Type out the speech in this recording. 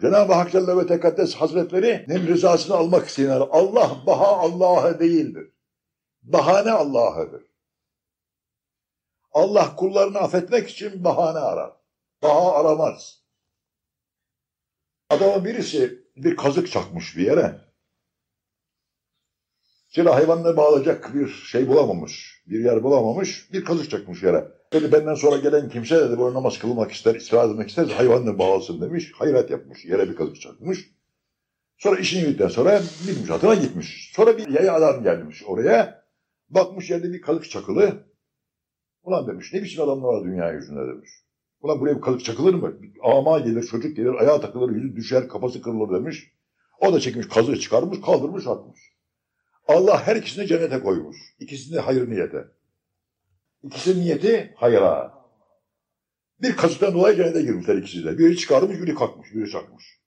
Cenab-ı Hak Celle ve Tekaddes Hazretleri rızasını almak isteyenler Allah baha Allah'a değildir. Bahane Allah'adır. Allah kullarını affetmek için bahane arar. Baha aramaz. Adamın birisi bir kazık çakmış bir yere. Şimdi hayvanla bağlayacak bir şey bulamamış. Bir yer bulamamış. Bir kazık çakmış yere. Dedi benden sonra gelen kimse dedi böyle namaz kılmak ister, istirahat etmek ister, hayvanla bağlasın demiş. Hayrat yapmış. Yere bir kazık çakmış. Sonra işini bitirdikten sonra binmiş atına gitmiş. Sonra bir yaya adam gelmiş oraya. Bakmış yerde bir kazık çakılı. Ulan demiş ne biçim adamlar var dünya yüzünde demiş. Ulan buraya bir kazık çakılır mı? Ama gelir, çocuk gelir, ayağa takılır, yüzü düşer, kafası kırılır demiş. O da çekmiş kazığı çıkarmış, kaldırmış, atmış. Allah her ikisini cennete koymuş. İkisini hayır niyete. İkisinin niyeti hayra. Bir kazıktan dolayı cennete girmişler ikisi de. Biri çıkarmış, biri kalkmış, biri çakmış.